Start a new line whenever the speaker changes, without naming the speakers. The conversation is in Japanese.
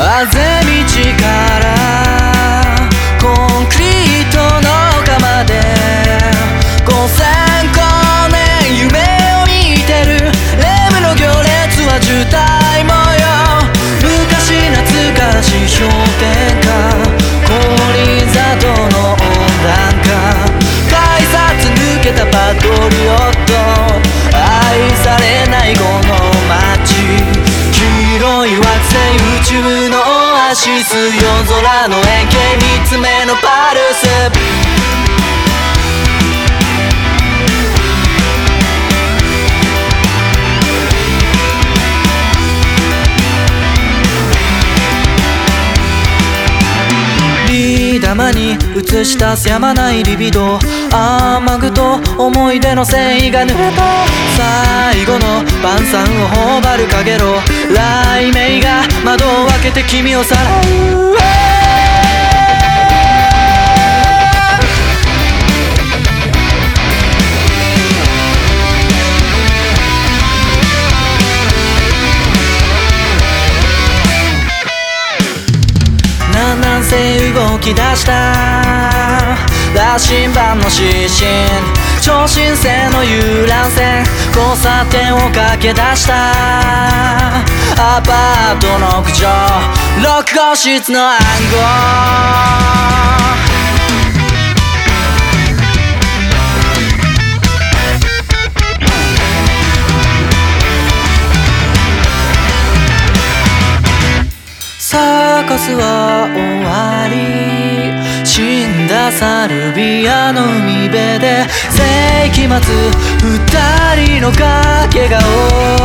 あぜ道からコンクリートの丘まで5000光年夢を見てる。レムの行列は渋滞模様。昔懐かしい氷点下星宇宙のオアシス夜空の円形三つ目のパルス山に映し出すやまないリビド雨具と思い出の繊維が濡れた。最後の晩餐を頬張るかげろ。雷鳴が窓を開けて君をさらう。動き出した羅針盤の指針超新星の遊覧船交差点を駆け出したアパートの屋上6号室の暗号サーカスは終サルビアの海辺で世紀末二人の掛け顔。